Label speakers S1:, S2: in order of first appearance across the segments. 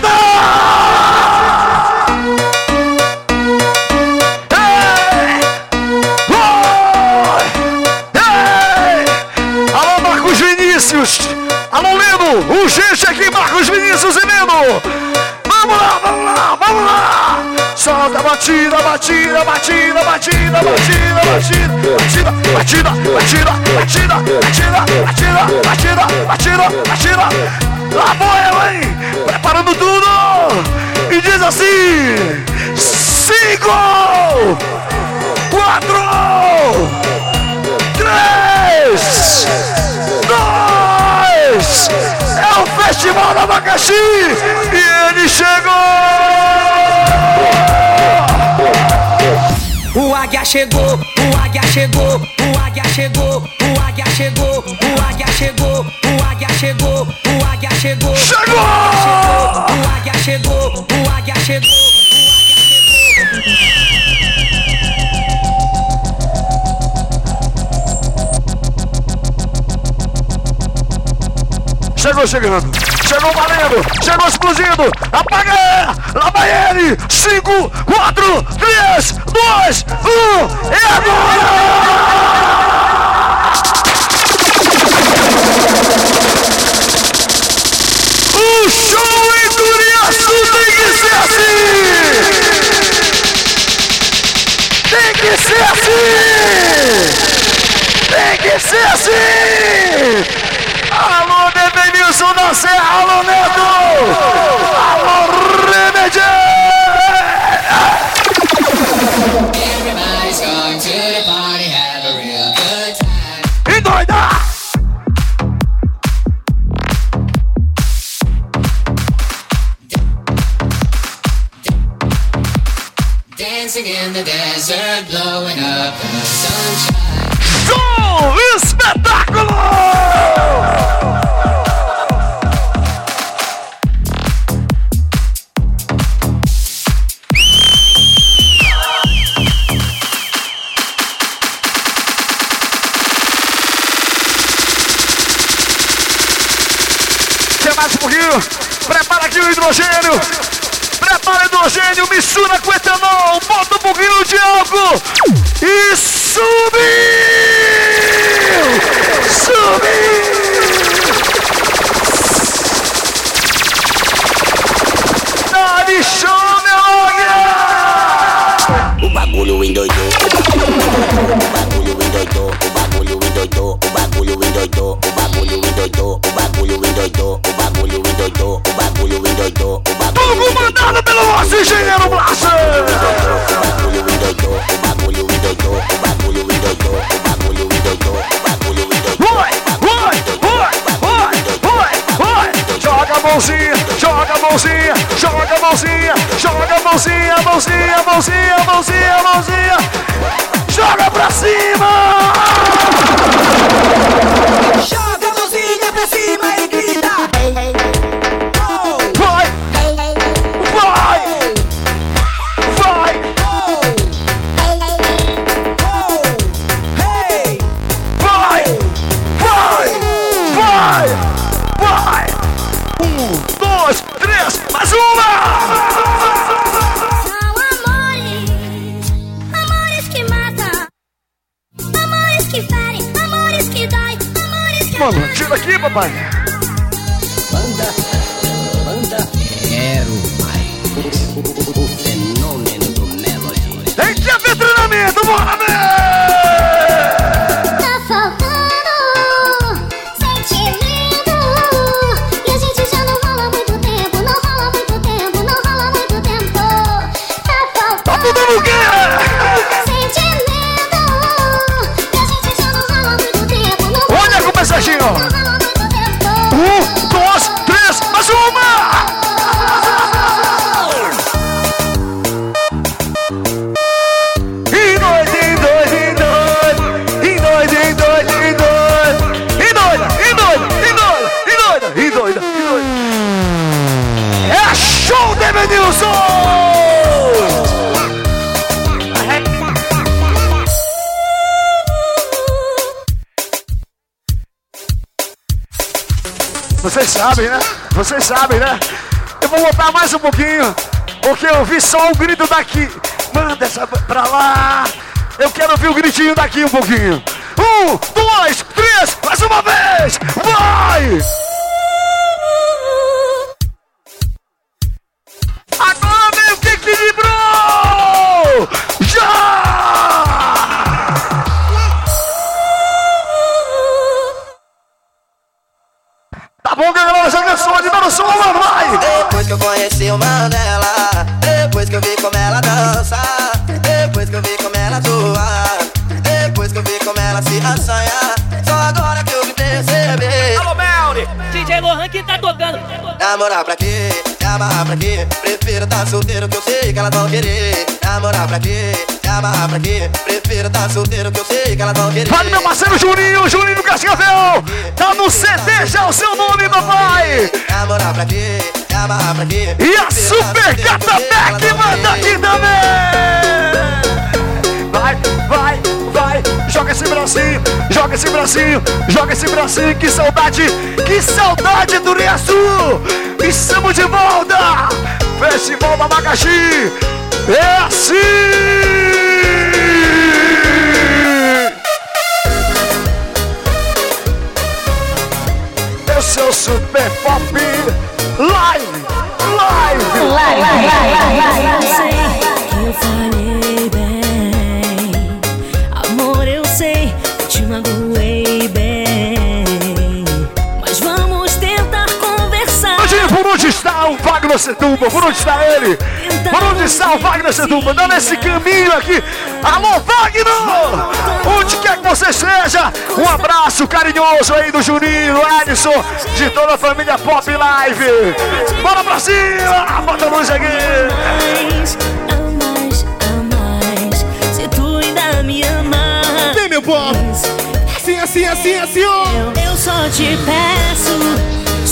S1: batida! Ei! Ei! Alô, Marcos Vinícius! Alô, Lino! Urgente aqui, Marcos Vinícius e Lino! Vamos lá, vamos lá, vamos lá! Solta a batida, batida, batida, batida, batida, batida, batida, batida, batida, batida, batida, batida, batida, batida, batida. Lá vou eu, hein? Preparando tudo! E diz assim: cinco, quatro, três, dois. É o Festival do Abacaxi e ele chegou!
S2: O águia chegou, o águia chegou, o águia chegou, o águia chegou, o águia chegou, o águia chegou, o águia chegou.
S1: Chegou!
S2: O águia chegou, o águia chegou, o águia chegou.
S1: Chegou chegando, chegou valendo, chegou explodindo, apaga! Lá vai ele! 5, 4, 3, 2, 1, e agora! O show em Turiaçu tem que ser assim! Tem que ser assim! Tem que ser assim! Alô, Devenilson da Serra, alô, Neto! Alô, Remedy!
S3: Everybody's going to the party, have a real good time.
S1: E doida!
S3: Dancing in the desert, blowing up in the sunshine.
S1: Show! Espetáculo! Hidrogênio! Prepara hidrogênio, mistura com etanol, bota um pouquinho de álcool e subiu! Subiu! Dá-lhe show, meu águia!
S4: O bagulho endoidou, o bagulho endoidou, o bagulho endoidou, o bagulho endoidou, o bagulho endoidou, o bagulho endoidou, o bagulho endoidou, o bagulho endoidou, o bagulho
S1: Tudo mandado pelo nosso engenheiro Blaster!
S4: bagulho endoidou, o bagulho endoidou, o bagulho endoidou, o bagulho endoidou, o bagulho endoidou.
S1: Vai, vai, vai, vai, vai, vai! Joga a mãozinha, joga a mãozinha, joga a mãozinha, joga a mãozinha, mãozinha, mãozinha, mãozinha, mãozinha! Joga pra cima!
S2: Joga
S1: fun. Vi só o grito daqui. Manda essa pra lá. Eu quero ouvir o gritinho daqui um pouquinho. Um, dois, três, mais uma vez! Vai! Agora vem o que equilibrou! Já! Tá bom, galera? Já cansou de dar o som, mano, vai!
S4: Depois que eu conheci o Mandela Namorar pra quê? Se amarrar pra quê? Prefiro tá solteiro que eu sei que elas vão querer Namorar pra quê? Se amarrar pra quê? Prefiro tá solteiro que eu sei que elas vão querer
S1: Fale, meu parceiro Juninho, Juninho Cascavel! Tá no CD já o seu nome, papai!
S4: Namorar pra quê? Se amarrar pra quê?
S1: E a
S4: tá
S1: Super Gata Beck manda aqui também! Vai, vai, joga esse bracinho, joga esse bracinho, joga esse bracinho, que saudade, que saudade do Rio Sul! Estamos de volta! Festival da Macaxi! É assim! É o Super Pop Live! Live!
S5: Eu sei que
S1: onde está o Wagner Setúbal, por onde está ele? Por onde está o Wagner Setúbal? Dando esse caminho aqui. Alô, Wagner! Onde quer que você esteja, um abraço carinhoso aí do Juninho, do Edson, de toda a família Pop Live. Bora pra cima! Bota a luz aqui!
S5: mais, a mais, a mais. Se tu ainda me amar.
S6: Vem, meu povo! Assim, assim, assim, assim, ó!
S5: Eu só te peço,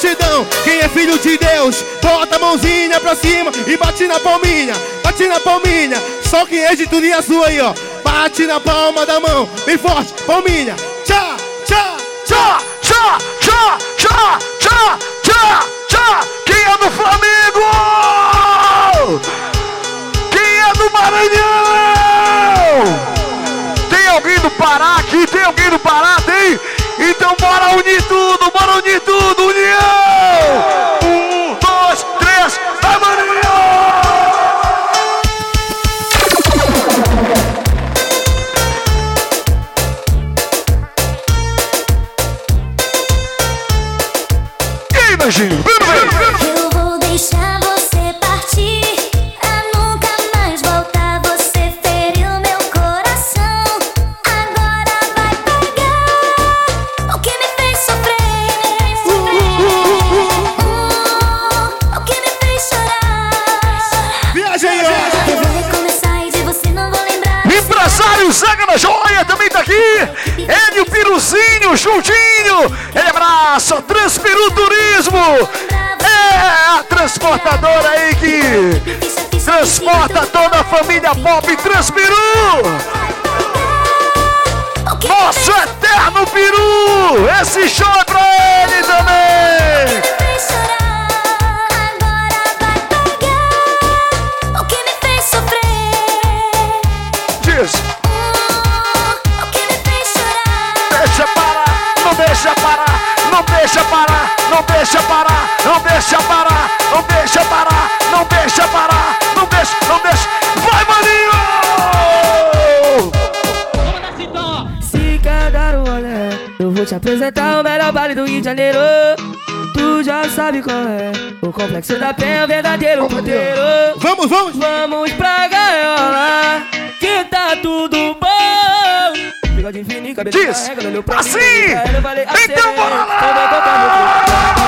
S6: Batidão. Quem é filho de Deus, bota a mãozinha pra cima e bate na palminha, bate na palminha. Só quem é de e azul aí, ó. Bate na palma da mão, bem forte, palminha. Tchá, tchá,
S1: Tchá, tchá, tchá, tchá, tchá, tchá, tchá. Quem é do Flamengo? Quem é do Maranhão? Tem alguém do Pará aqui? Tem alguém do Pará? Tem? Então bora unir tudo, família Pop Transpiru. Nosso eterno Peru. Esse show
S7: apresentar o melhor baile do Rio de Janeiro. Tu já sabe qual é o complexo da penha, o verdadeiro roteiro.
S6: Vamos, vamos!
S7: Vamos pra gaiola, que tá tudo bom. Bigode fininho, cabelo
S1: Diz,
S7: carrega, olhou pra
S1: assim.
S7: mim, falei,
S1: Então bora lá.
S7: então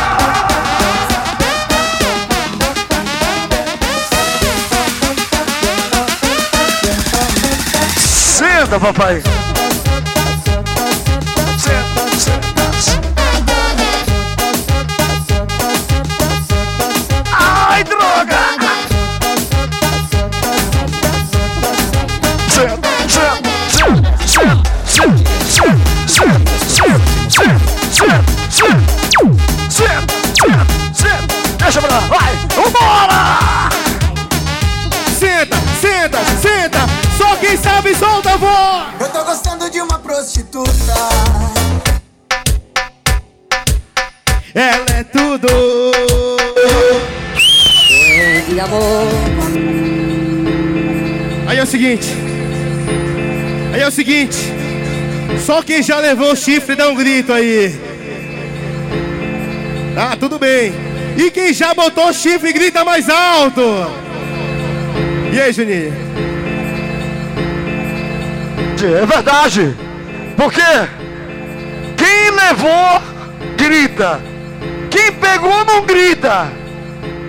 S1: Senta, papai.
S6: Só quem já levou o chifre dá um grito aí. Tá, tudo bem. E quem já botou o chifre grita mais alto. E aí, Juninho?
S1: É verdade. Porque quem levou, grita. Quem pegou, não grita.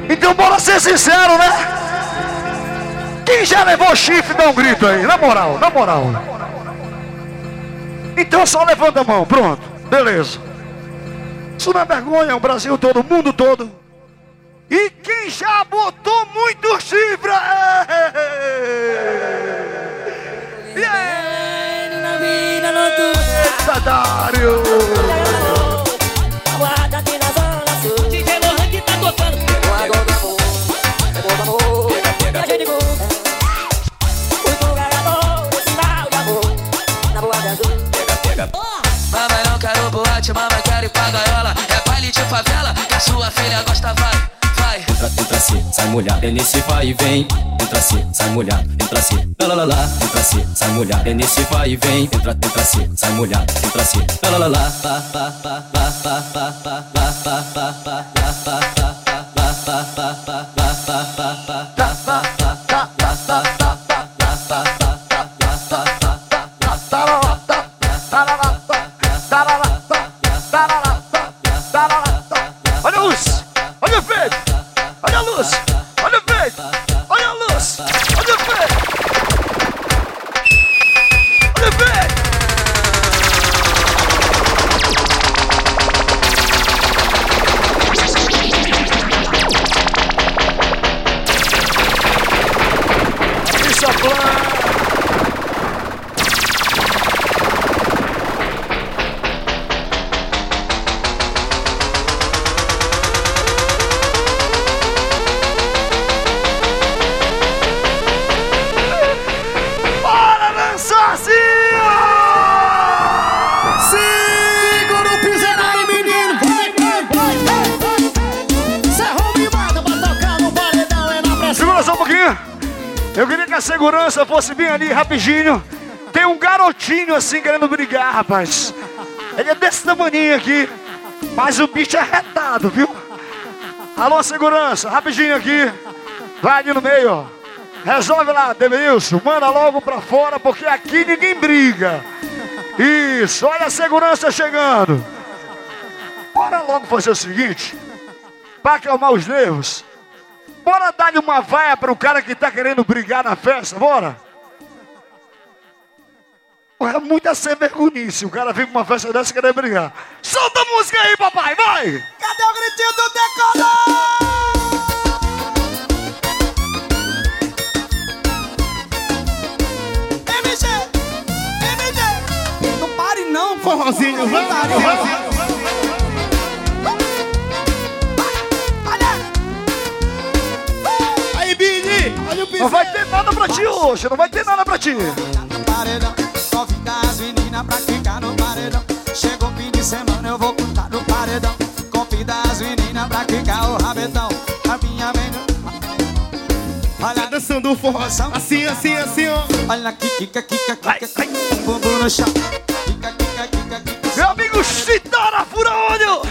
S1: Então bora ser sincero, né? Quem já levou chifre, dá um grito aí. Na moral, na moral. Então só levanta a mão, pronto. Beleza. Isso não é vergonha, o Brasil todo, o mundo todo. E quem já botou muito chifre? Eita, Dário!
S8: Boate, mamãe quero ir pra gaiola É baile de favela, que a sua filha gosta, vai, vai
S9: Entra, entra se, sai molhado, é nesse vai e vem. Entra se, sai molhado, entra se, lá lá lá lá. Entra se, sai molhado, é nesse vai e vem. Entra, entra se, sai molhado, entra se, lá lá lá lá. Pá, pá, pá, pá, pá, pá, pá, pá, pá, pá, pá, pá, pá, pá, pá, pá, pá, pá, pá,
S1: rapidinho. Tem um garotinho assim querendo brigar, rapaz. Ele é desse tamanho aqui. Mas o bicho é retado, viu? Alô, segurança, rapidinho aqui. Vai ali no meio, ó. Resolve lá, Devilson. Manda logo pra fora, porque aqui ninguém briga. Isso, olha a segurança chegando. Bora logo fazer o seguinte. Pra acalmar os nervos. Bora dar-lhe uma vaia pro cara que tá querendo brigar na festa, bora? É muita sem vergonhice. O cara vem uma festa dessa e querer brigar. Solta a música aí, papai, vai!
S10: Cadê o gritinho do MG. Não não.
S6: Forrozinho, vamos,
S10: Putaria.
S6: forrozinho. Aí, Billy.
S10: Olha o
S1: Não
S10: piseiro.
S1: vai ter nada pra ti hoje, não vai ter nada pra ti.
S10: Pra ficar no paredão. Chegou fim de semana, eu vou contar no paredão. Convida as meninas pra ficar o rabetão. A minha vem no... Olha,
S6: Tá dançando o forró. Assim, assim, assim, ó.
S10: olha, kika,
S1: Vai,
S10: kika,
S1: vai.
S10: bumbum no chão. Kika, kika, kika, kika.
S1: Meu amigo Chitara Fura Olho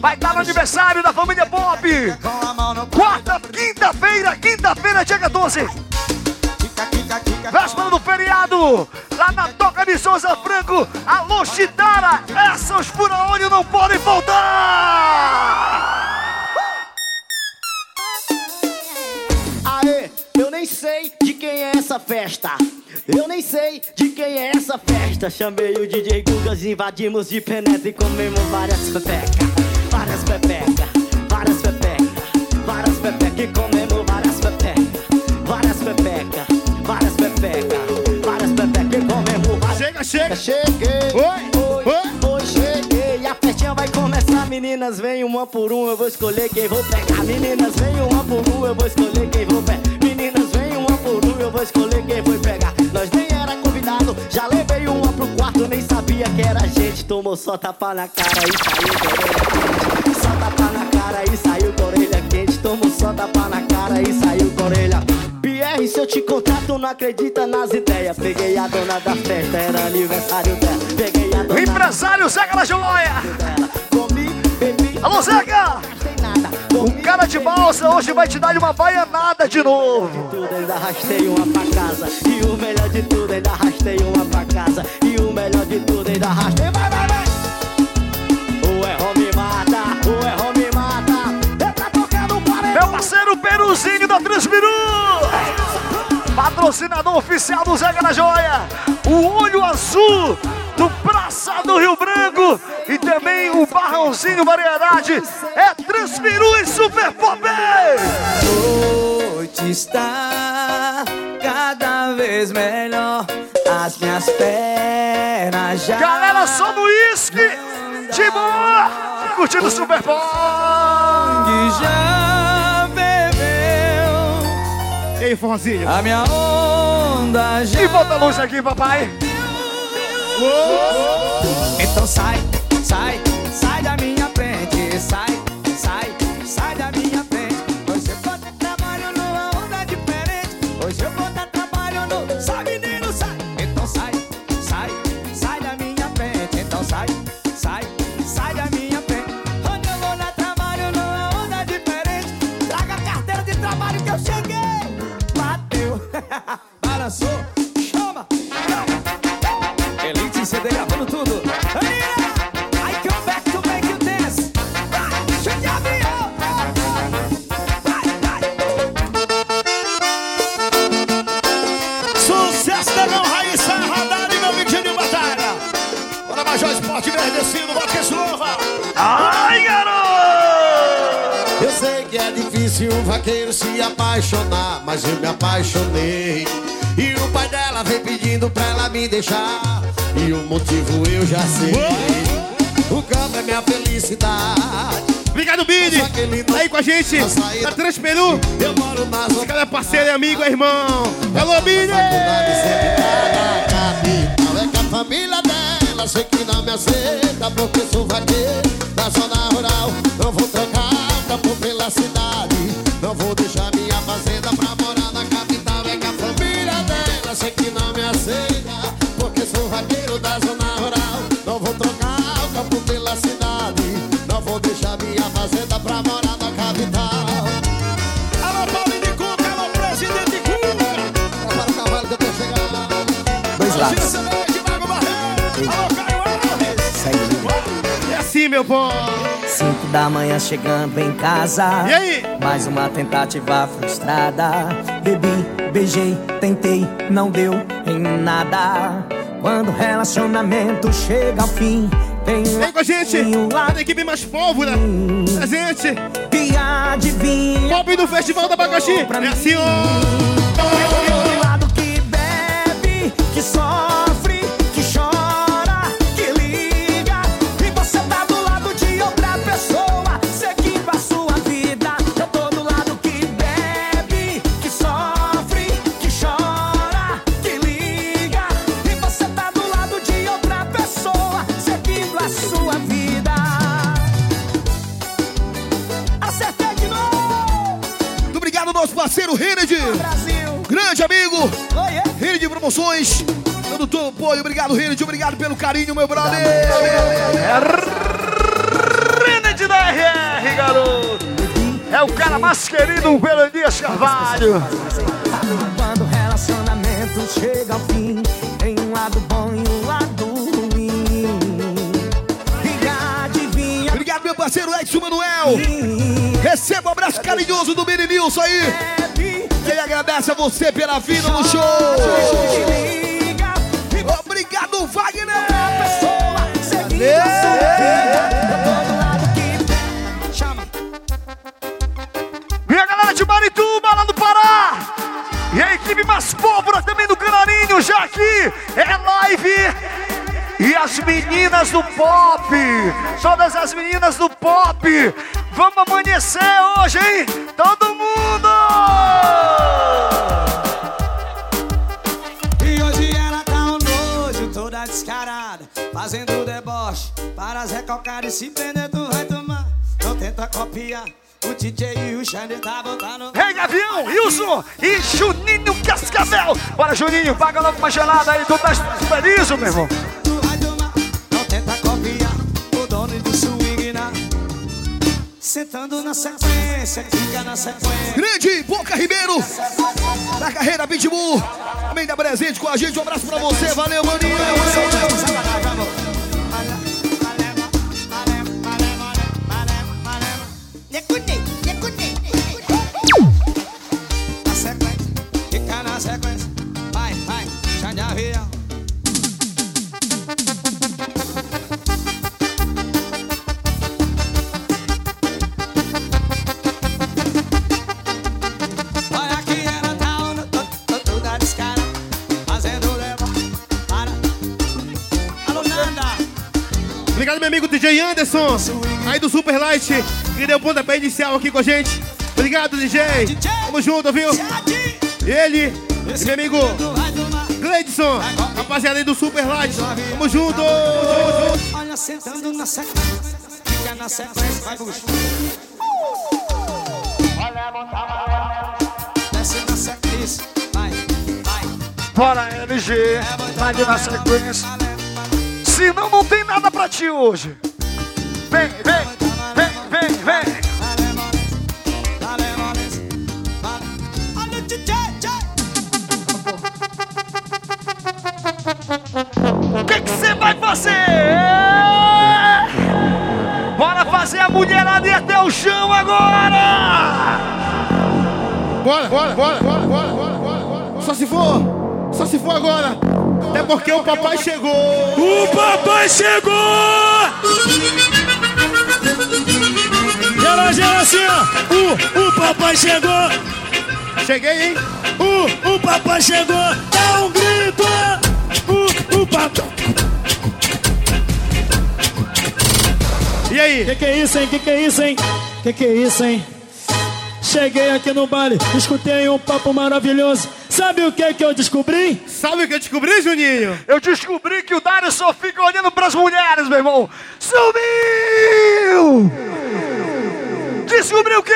S10: Vai,
S1: estar no aniversário da família Pop. Quarta, quinta-feira, quinta-feira, dia 14.
S10: Kika, kika, kika.
S1: Véspera do lá na Toca de Souza Franco. Alô, Chitara, essas fura-olho não podem faltar!
S11: Aê, eu nem sei de quem é essa festa. Eu nem sei de quem é essa festa. Chamei o DJ Gugas, invadimos de penetra e comemos várias pepecas. Várias pepecas, várias pepecas, várias pepecas e comemos várias pepecas. Várias pepecas,
S6: chega, chega.
S11: Cheguei.
S6: Oi,
S11: oi,
S6: oi.
S11: oi cheguei. A festinha vai começar, meninas. Vem uma por uma, eu vou escolher quem vou pegar. Meninas, vem uma por uma, eu vou escolher quem vou pegar. Meninas, vem uma por uma, eu vou escolher quem vou pegar. Nós nem era convidado, já levei uma pro quarto, nem sabia que era gente. Tomou só tapa na cara e saiu corelha quente. Só tapa na cara e saiu com orelha quente. Tomou só tapa na cara e saiu com orelha quente. Pierre, se eu te contar, tu não acredita nas ideias. Peguei a dona da festa, era aniversário dela. Peguei a
S1: O
S11: dona
S1: empresário Zeca da Joia.
S11: Comi, bebi,
S1: Alô, Zeca! O cara de balsa hoje vai te dar uma baianada de novo.
S11: tudo, ainda arrastei uma pra casa. E o melhor de tudo, ainda arrastei uma pra casa. E o melhor de tudo, ainda arrastei. Vai, vai, vai! O erro me mata, o erro me mata. Pra tocar no paredão.
S1: Meu parceiro Peruzinho da Transmiru. Patrocinador oficial do da Joia. O Olho Azul do Praça do Rio Branco. E também o Barrãozinho Variedade. É Transmiru e Super Pop.
S2: noite está cada vez melhor. As minhas pernas já.
S1: Galera, só no uísque. De boa. Curtindo o Super Pop.
S6: E aí, forrozinho?
S2: A minha onda já.
S1: E bota a luz aqui, papai.
S2: Então sai, sai, sai da minha frente. Sai,
S6: Transperu.
S12: Eu moro na zona
S6: Cada parceiro é amigo, é irmão. Alô, Bini.
S12: É que a família dela sei que não me aceita porque sou vaqueiro
S6: meu povo.
S2: Cinco da manhã chegando em casa.
S6: E aí?
S2: Mais uma tentativa frustrada. Bebi, beijei, tentei, não deu em nada. Quando o relacionamento chega ao fim, tem um
S6: Vem com a gente.
S2: lá
S6: A equipe mais pólvora. Presente.
S2: que adivinha.
S6: Pop do Festival da Abacaxi. É assim, ó.
S2: Tem um lado que bebe, que sofre,
S6: Rened Promoções. Dando todo o apoio. Obrigado, Rened. Obrigado pelo carinho, meu brother.
S1: Rened da RR, garoto. É o cara mais querido pelo Dias Carvalho.
S2: Quando o relacionamento chega ao fim, tem um lado bom e um lado ruim.
S6: Obrigado, meu parceiro Edson Manuel. Receba um abraço carinhoso do Mini Nilson aí. Ele agradece a você pela vida no show. Obrigado, Wagner.
S1: E a galera de Marituba, lá do Pará. E a equipe mais pólvora também do Canarinho, já aqui é live. E as meninas do pop, todas as meninas do pop, vamos amanhecer hoje, hein? Todo mundo!
S10: Deboche. Para Zé Calcário e se prender, tu vai tomar. Não tenta copiar. O DJ e o Xande tá botando.
S1: Rei Gavião, Wilson e Juninho Cascavel. Bora, Juninho, paga logo uma gelada aí. Tu tá feliz, meu irmão?
S10: Tu vai tomar. Não tenta copiar. O dono do swing na. Sentando na sequência, fica na sequência.
S6: Grande Boca Ribeiro, da carreira Pitbull. Também dá presente com a gente. Um abraço pra você. Valeu, maninho.
S10: Na sequência, fica na sequência. Vai, vai, Avião. Tá para. Alô, Nanda,
S6: Obrigado, meu amigo DJ Anderson, aí do Super Light, que deu o pontapé inicial aqui com a gente. Obrigado, DJ. Tamo junto, viu? Ele e meu amigo Gleidson, rapaziada aí do Super Light. Tamo junto.
S10: olha sentando na sequência, fica na sequência, vai. Desce na sequência, vai, vai.
S1: Bora, LG. Vai na sequência. Senão não tem nada pra ti hoje. Vem, vem, Bora,
S6: bora, bora, bora, bora, bora, bora, bora. Só se for, só se for agora. Até porque o papai chegou.
S13: O papai chegou! Gera, gera assim, ó. O, o papai chegou!
S6: Cheguei, hein?
S13: O, o papai chegou! Dá um grito! O, o papai...
S6: E aí?
S13: Que que é isso, hein? Que que é isso, hein? Que que é isso, hein? Cheguei aqui no baile, escutei um papo maravilhoso. Sabe o que que eu descobri?
S6: Sabe o que eu descobri, Juninho?
S1: Eu descobri que o Dário só fica olhando pras mulheres, meu irmão. Sumiu! Descobriu o quê?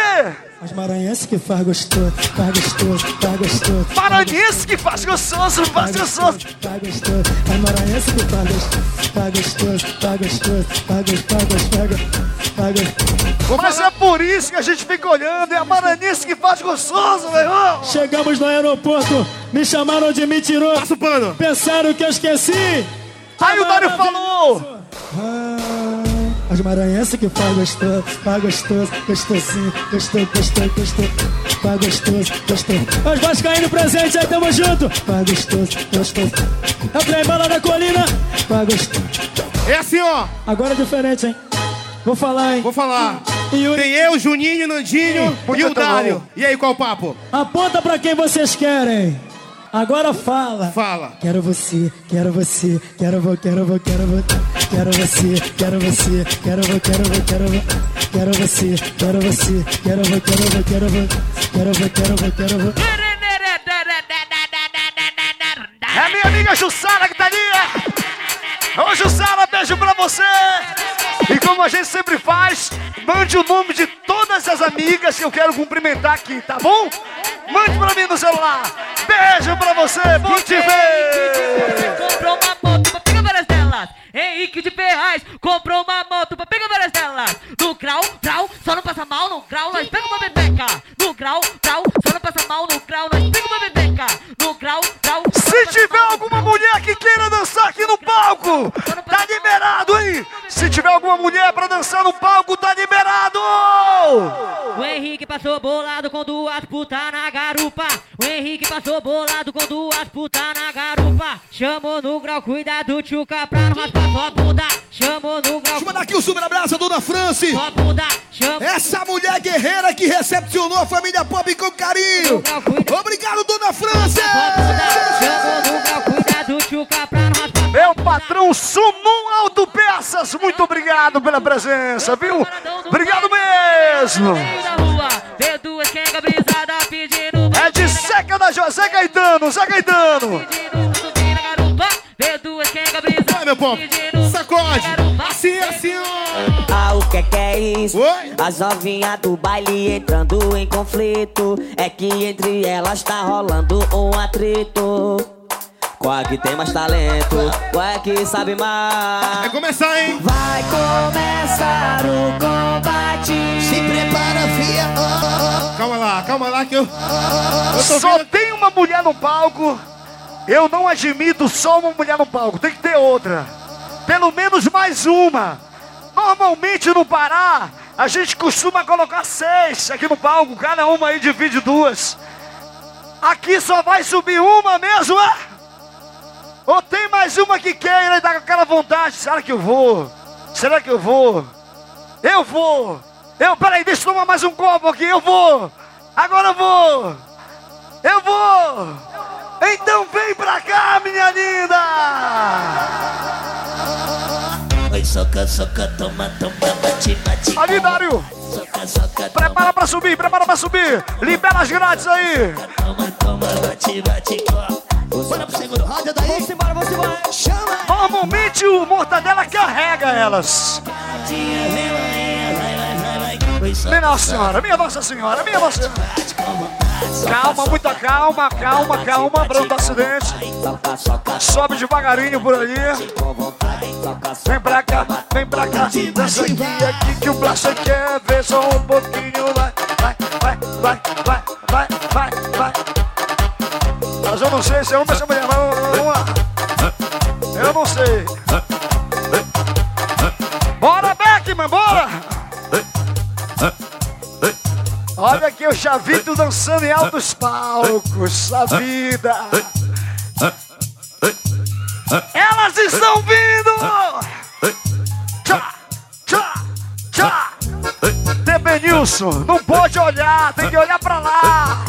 S13: As maranhenses que faz gostoso, faz gostoso, faz gostoso.
S1: Maranhense que faz gostoso, faz gostoso.
S13: Faz gostoso, as maranhenses que faz gostoso, faz gostoso, faz gostoso, faz gostoso, faz gostoso, faz gostoso.
S1: Mas é por isso que a gente fica olhando. É a Maranhense que faz gostoso, meu irmão.
S13: Chegamos no aeroporto, me chamaram de mentiroso.
S6: Passa o pano.
S13: Pensaram que eu esqueci.
S1: Aí o Dário falou.
S13: Ah, as maranhenses que faz gostoso, faz gostoso, gostosinho, gostoso, gostoso, gostoso, faz gostoso, gostoso. Os vascaínos presentes aí, tamo junto. Faz gostoso, gostoso. É o trem bala da colina, faz gostoso.
S6: É assim, ó.
S13: Agora é diferente, hein? Vou falar, hein?
S6: Vou falar.
S13: O-
S6: Tem eu, Juninho, Nandinho
S1: Muito
S6: e o. Dário. E aí, qual o papo?
S13: Aponta pra quem vocês querem. Agora fala.
S6: Fala.
S13: Quero você, quero você, quero vou, quero vou, quero vou, quero você, quero você, quero vou, quero vou, quero vou, quero você, quero você, quero vou, quero vou, quero vou, quero vou, quero vou, quero vou.
S1: É minha amiga Jussara que tá ali. Ô Jussara, beijo pra você. E como a gente sempre faz, mande o nome de todas as amigas que eu quero cumprimentar aqui, tá bom? Mande pra mim no celular. Beijo pra você, bom te ver.
S14: comprou uma moto Henrique de Ferraz comprou uma moto pra pegar várias delas. No grau, grau, só não passa mal. No grau, nós pega uma bebeca. No grau, grau, só não passa mal. No grau, nós pega uma bebeca. No grau, grau.
S1: Se tiver alguma mulher que queira dançar aqui no palco, tá liberado, hein? Se tiver alguma mulher pra dançar no palco, tá liberado!
S14: O Henrique passou bolado com duas putas na garupa. O Henrique passou bolado com duas putas na garupa. Chamou no grau, cuidado, tchuca, pra não raspar sua bunda. Chamou no grau.
S6: Deixa eu mandar aqui o super abraço, Dona Franci.
S14: Sua bunda. Chamou.
S6: Essa mulher guerreira que recepcionou a família Pop com carinho. Obrigado, Dona Franci.
S14: Chamou no grau,
S1: patrão Sumum Autopeças, muito obrigado pela presença, viu? Obrigado mesmo!
S14: pedindo.
S1: É de seca da José Gaetano, Zé Gaetano!
S14: Brisada
S6: Vai, meu povo. pagode. Assim, assim, ó.
S11: Ah, o que que é isso? As novinhas do baile entrando em conflito. É que entre elas tá rolando um atrito. Qual é que tem mais talento? Qual é que sabe mais?
S6: Vai começar, hein?
S11: Vai começar o combate.
S12: Se prepara, fia.
S6: Calma lá, calma lá que eu. eu tô
S1: Só
S6: vendo-
S1: tem uma mulher no palco. Eu não admito só uma mulher no palco. Tem que ter outra. Pelo menos mais uma. Normalmente no Pará, a gente costuma colocar seis aqui no palco. Cada uma aí divide duas. Aqui só vai subir uma mesmo, é? Ou tem mais uma que queira e dá com aquela vontade? Será que eu vou? Será que eu vou? Eu vou! Eu, peraí, deixa eu tomar mais um copo aqui, eu vou! Agora eu vou! Eu vou! Então vem pra cá, minha linda!
S15: Oi, soca, soca, toma, toma, bate, bate.
S1: Ali, Dário!
S15: Soca, soca,
S1: Prepara pra subir, prepara pra subir! Libera as grades aí!
S15: toma, toma, bate, bate,
S12: Bora pro segundo roda daí. Vamos embora, vamos embora. Chama.
S1: Normalmente o Mortadela carrega elas. Minha Nossa Senhora, minha Nossa Senhora, minha Nossa Senhora. Calma, muita calma, calma, calma, não dar acidente. Sobe devagarinho por ali. Vem pra cá, vem pra cá. Dança aqui, aqui que o braço quer ver só um pouquinho. Vai, vai, vai, vai, vai, vai, vai, vai. Eu não sei se é homem ou se é mulher. mas Vamos, lá. Eu não sei. Bora, Beckman, bora! Olha aqui o Chavito dançando em altos palcos. A vida. Elas estão vindo! Tchá, tchá, tchá. TB Nilson, não pode olhar, tem que olhar pra lá.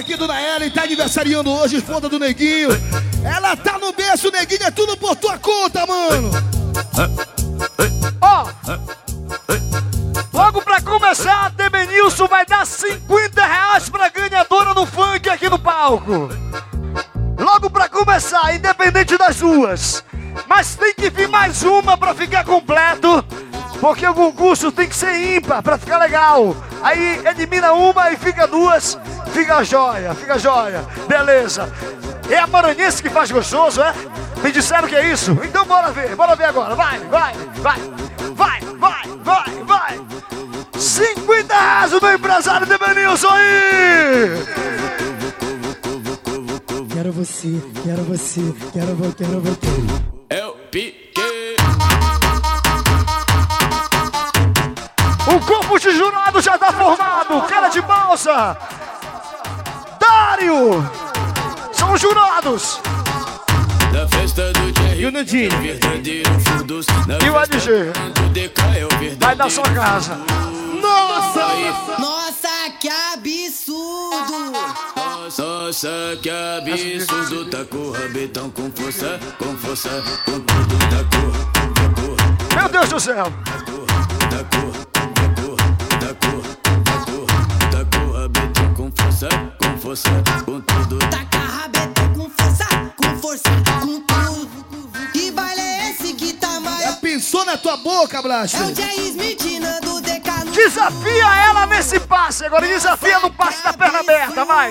S6: Cumprimentar aqui a dona Ellen, tá aniversariando hoje, esposa do Neguinho. Ela tá no berço, Neguinho, é tudo por tua conta, mano.
S1: Ó! Logo pra começar, a TB Nilson vai dar 50 reais pra ganhadora do funk aqui no palco. Logo pra começar, independente das duas. Mas tem que vir mais uma pra ficar completo. Porque o concurso tem que ser ímpar pra ficar legal. Aí elimina uma e fica duas. Fica jóia, fica jóia. Beleza. É a maranhense que faz gostoso, é? Me disseram que é isso? Então bora ver, bora ver agora. Vai, vai, vai. Vai, vai, vai, vai. 50 reais o meu empresário de Benilson aí!
S13: Quero você, quero você, quero você, quero você.
S9: Eu piquei.
S1: O corpo de jurado já tá formado. Cara de balsa. Dário. São os jurados.
S9: Na festa do Jerry,
S6: E o Nandinho?
S9: Na
S1: E o
S9: é verdadeiro.
S1: Vai da sua casa.
S6: Nossa!
S16: Nossa, que absurdo!
S9: Nossa, que absurdo. Tá com o rabetão com força, com força, com tudo. Tá tá com,
S1: Meu Deus do céu.
S9: tá com, tá com, força, com tudo.
S16: Taca rabetão com força, com força, com tudo. Que baile é esse que tá
S6: Já
S16: maior?
S6: pensou na tua boca,
S16: É
S6: Blas?
S16: o Jay Smith do DK no
S1: Desafia ela nesse passe. Agora desafia no passe da perna aberta, vai.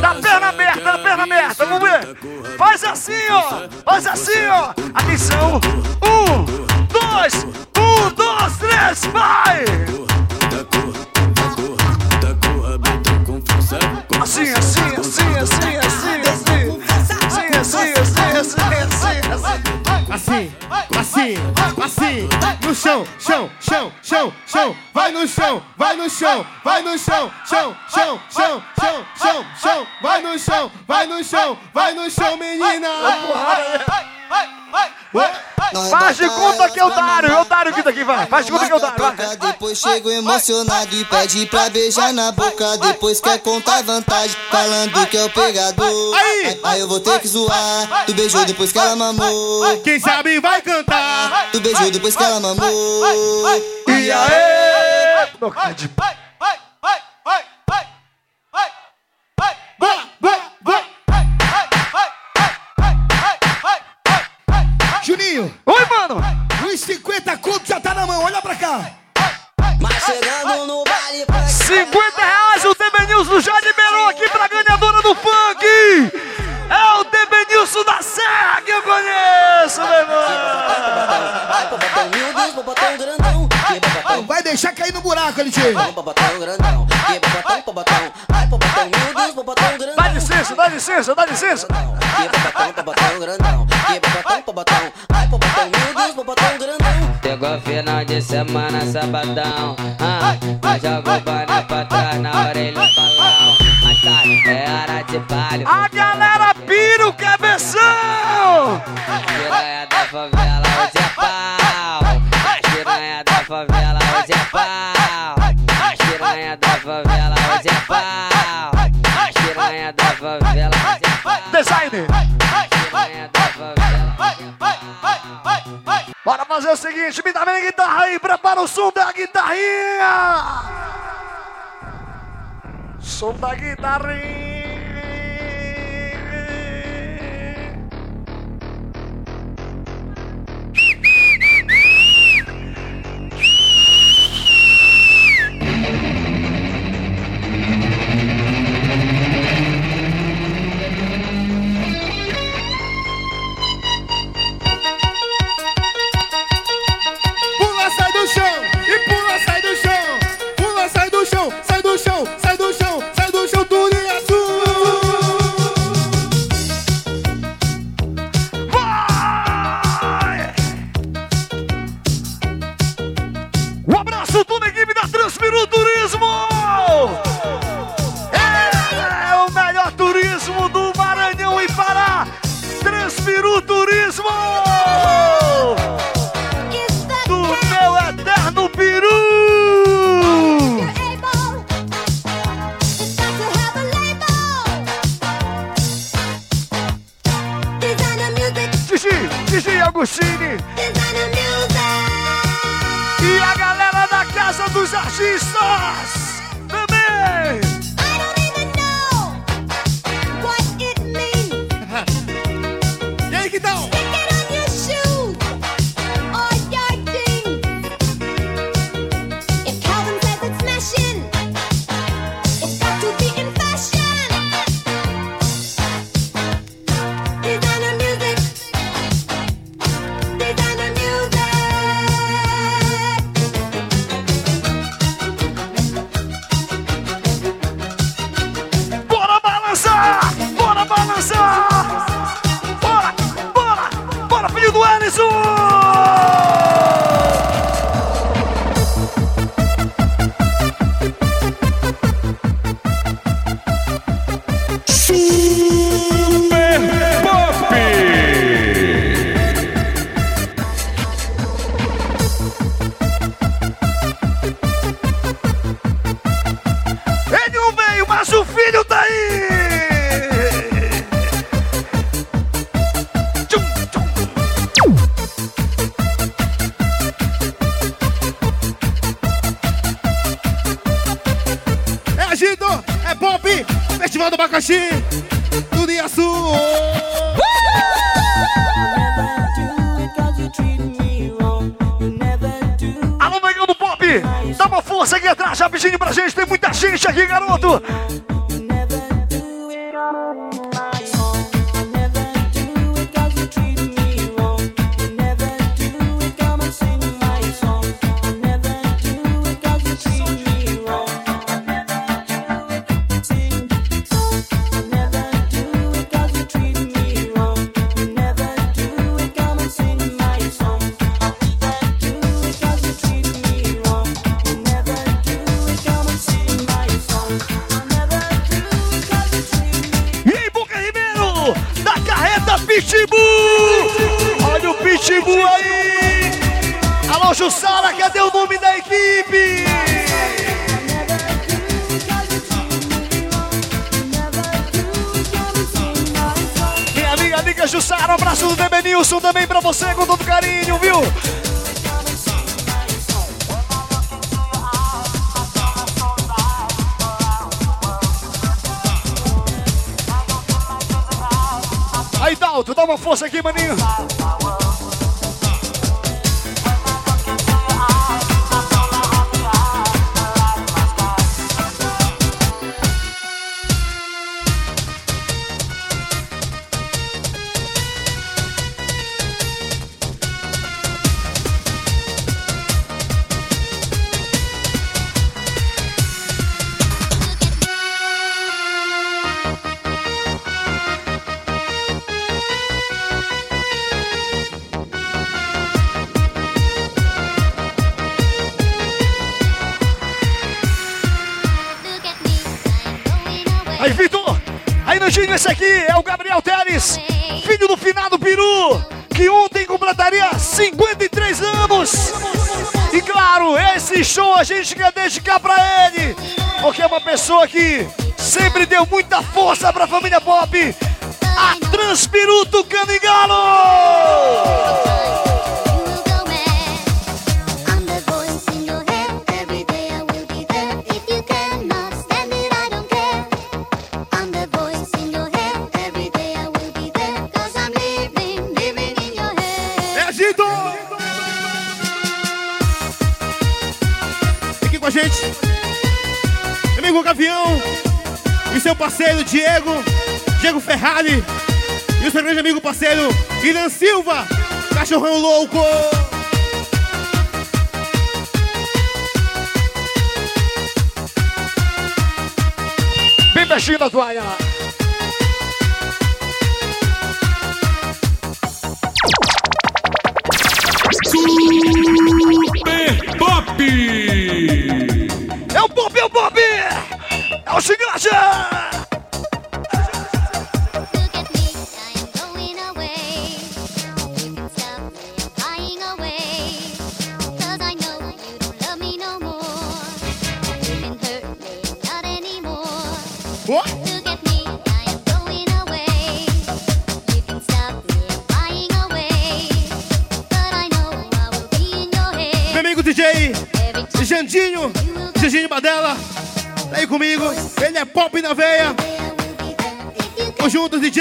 S1: Da perna aberta, da perna aberta. Vamos ver. Faz assim, ó. Faz assim, ó. Atenção. Um, dois, um, dois, três, vai. Assim, assim, assim, assim, assim, assim. Assim, assim, assim, assim, assim, assim.
S6: No chão, chão, chão, chão, chão, vai no chão, vai no chão, vai no chão, chão, chão, chão, chão, chão, chão, vai no chão, vai no chão, vai no chão, menina.
S1: Faz de conta que é o Dário. É o Dário que tá aqui, vai. Faz de conta que é o Dário, vai.
S17: Depois chego emocionado e pede pra beijar na boca. Depois quer contar vantagem, falando que é o pegador.
S6: Aí!
S17: Aí eu vou ter que zoar. Tu beijou depois que ela mamou.
S6: Quem sabe vai cantar.
S17: Tu beijou depois que ela mamou.
S1: E aí? Tocar de
S6: Debeninho.
S1: Oi, mano.
S6: Os 50 contos já tá na mão, olha pra cá.
S17: Mas chegando no baile funk
S1: 50 reais o DB Nilson já liberou aqui pra ganhadora do funk. É o DB Nilson da Serra que eu conheço, meu irmão.
S17: Botão,
S6: Vai deixar cair no buraco,
S17: botão grandão
S1: Dá licença, dá licença, dá licença.
S17: Que pro botão, pro botão grandão
S18: Chegou final de semana, sabadão. Ah, mas joga o boné pra trás na orelha do balão. Mas tá, é hora de baile.
S1: A galera pira o cabeção.
S18: Piranha da favela, hoje é pau. Piranha da favela, hoje é pau. Piranha da favela, hoje é pau. Piranha da favela, hoje é pau.
S1: Designer. Bora fazer o seguinte, me dá minha guitarra aí, prepara o som da guitarrinha. Som da guitarrinha. Abraço do DB Nilson também pra você com todo carinho, viu? Aí, Dalto, dá uma força aqui, maninho.
S5: Gente quer dedicar pra ele, porque é uma pessoa que sempre deu muita força pra família Pop. A Transpiruto Canigalo!
S6: Diego, Diego Ferrari e o seu grande amigo parceiro Ilan Silva, cachorrão louco!
S5: Bem pertinho da toalha.
S19: Your head.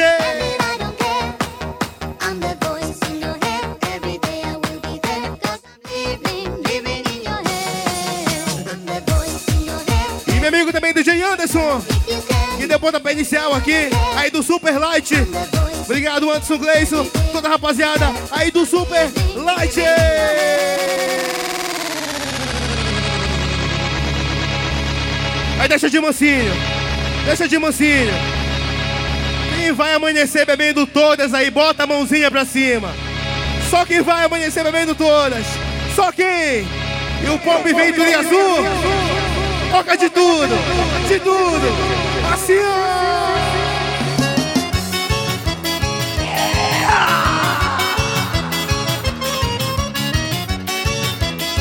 S6: E meu amigo também, DJ Anderson, que deu pontapé inicial aqui, aí do Super Light. Obrigado, Anderson Gleison, toda a rapaziada aí do Super Light. Aí deixa de mansinho, deixa de mansinho. Quem vai amanhecer bebendo todas aí, bota a mãozinha pra cima. Só quem vai amanhecer bebendo todas. Só quem? E o Pop vem do azul. Toca de tudo, de tudo. Assim, ó.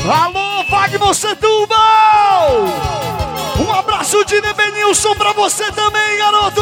S5: Alô, Wagner Setúbal! Abraço de Nebenilson pra você também, garoto!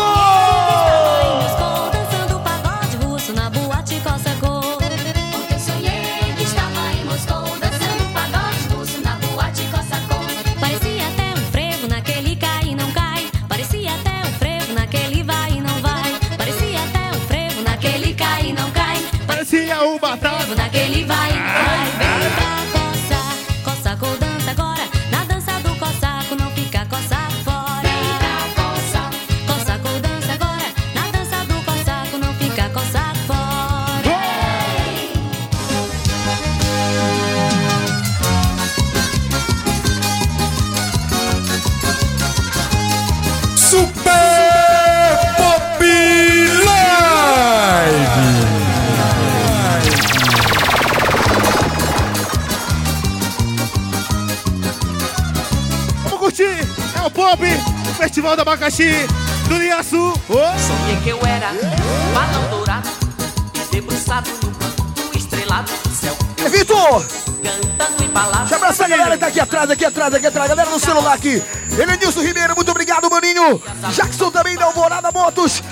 S6: Festival do Abacaxi, do Niaçu.
S20: Sonhei que eu era um balão dourado e debruçado no canto estrelado do céu.
S5: É Vitor!
S20: Cantando embalado.
S5: Deixa eu abraçar a galera que tá aqui atrás, aqui atrás, aqui atrás. Galera no celular aqui. Elenilson Ribeiro, muito obrigado, maninho. Jackson também da Alvorada Motos.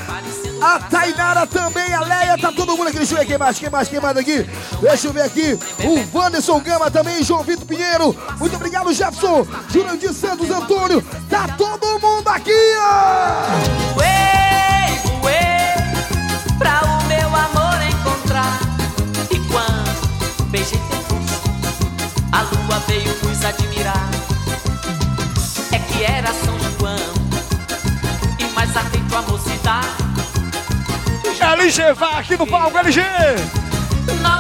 S5: A Tainara também, a Leia, tá todo mundo aqui. Deixa eu ver quem mais, quem mais, quem mais aqui. Deixa eu ver aqui. O Wanderson Gama também, João Vitor Pinheiro. Muito obrigado, Jefferson. Jurandir Santos Antônio. Tá todo mundo aqui, ó.
S20: Voei, voei pra o meu amor encontrar. E quando beijei teu rosto, a lua veio nos admirar. É que era São João e mais atento a mocidade.
S5: LG, vai aqui no palco, LG.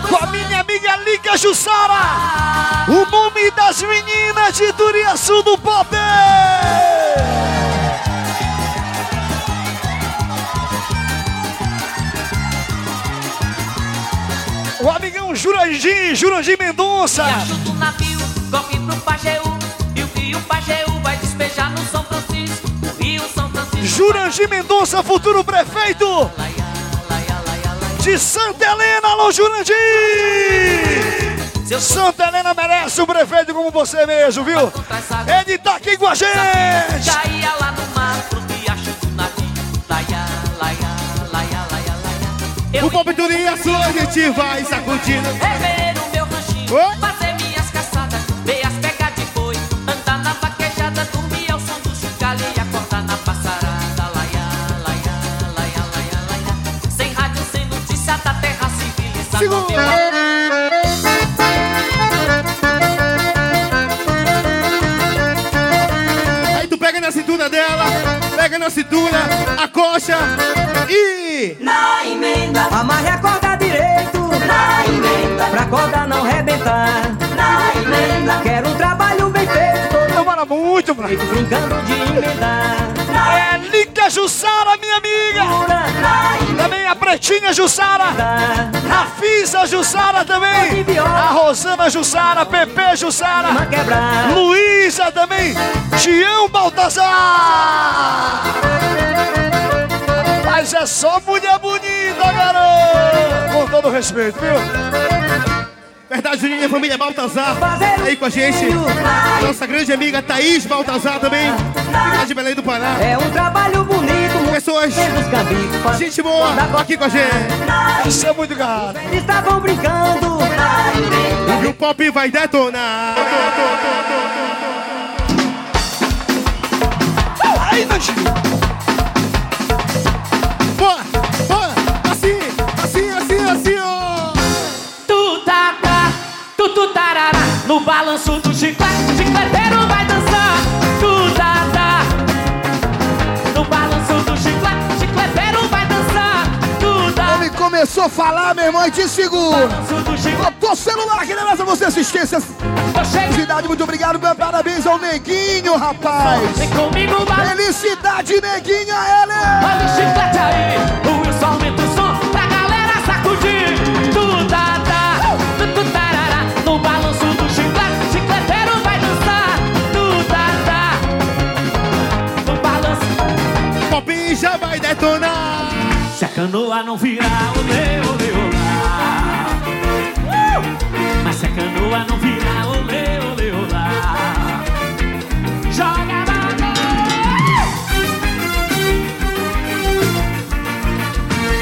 S5: Com a minha amiga Lica Jussara. O nome das meninas de Turiaçu do Pop. O amigão Jurandir, Jurandir Mendonça.
S20: Ajuda o navio, corre pro Pajeú. E o rio Pajeú vai despejar no São Francisco. O rio São Francisco
S1: Jurandir Mendonça, futuro prefeito de Santa Helena, alô Jurandir! Santa Helena merece um prefeito como você mesmo, viu? Ele tá aqui com a gente!
S20: Caía lá no mar pro riacho do navio. Laia, laia, laia, laia, laia.
S6: O Pop Turinho a sua gente vai sacudindo.
S20: Rever o meu ranchinho, fazer civilizada.
S6: Aí tu pega na cintura dela, pega na cintura, a coxa e.
S2: Na emenda, amarre a corda direito. Na emenda, pra corda não rebentar. Na emenda, quero um trabalho bem feito.
S1: Demora muito, bro.
S2: Brincando de emendar.
S1: É Lica Jussara, minha amiga! A Pretinha Jussara! A Fisa Jussara também! A Rosana Jussara, Pepe Jussara! Luísa também! Tião Baltazar! Mas é só mulher bonita, garoto! Com todo respeito, viu?
S6: Verdade, Juninho, família Baltazar, aí com a gente. Nossa grande amiga Thaís Baltazar também, lá de Belém do Pará.
S2: É um trabalho bonito.
S6: Pessoas, gente boa, aqui com a gente.
S1: Isso é muito gato.
S2: Eles estavam brincando.
S6: E o pop vai detonar.
S1: Aí, Nandinho!
S6: Boa, boa, assim, assim, assim, assim, ó.
S20: Tu tá, tá, tu tu tarará No balanço do chiclete, chicleteiro vai dançar
S1: começou a falar, meu irmão, e te segura. Botou o celular aqui na mesa, você assistência. Felicidade, muito obrigado, meu parabéns ao Neguinho, rapaz.
S20: Vem comigo, vai
S1: Felicidade, Neguinha, ele.
S20: Olha o chiclete aí O Wilson aumenta canoa não virar, olê, olê, olá. Mas se a canoa não virar, olê, olê, olá. Joga a.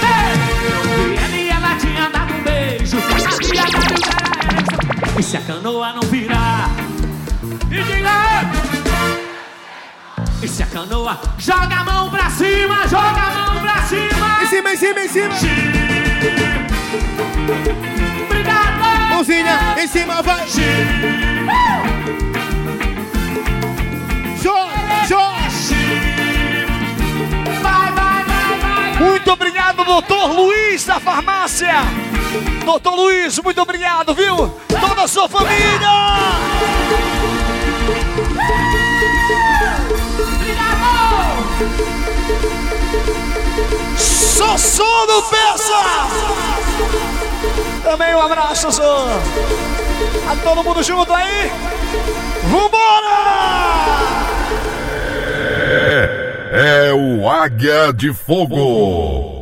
S20: Ei, eu vi ela e ela tinha dado um beijo. E se a canoa não virar? E! E se a canoa joga a mão pra cima, joga a mão pra cima.
S6: Em cima, em cima, em cima.
S20: Obrigado.
S6: Mãozinha, em cima, vai. Joga, joga.
S20: Vai, vai, vai, vai.
S1: Muito obrigado, doutor Luiz da farmácia. Doutor Luiz, muito obrigado, viu? Toda a sua família. Sossô do Peça! Também um abraço, Sossô! A todo mundo junto aí! Vambora!
S21: É, é o Águia de Fogo.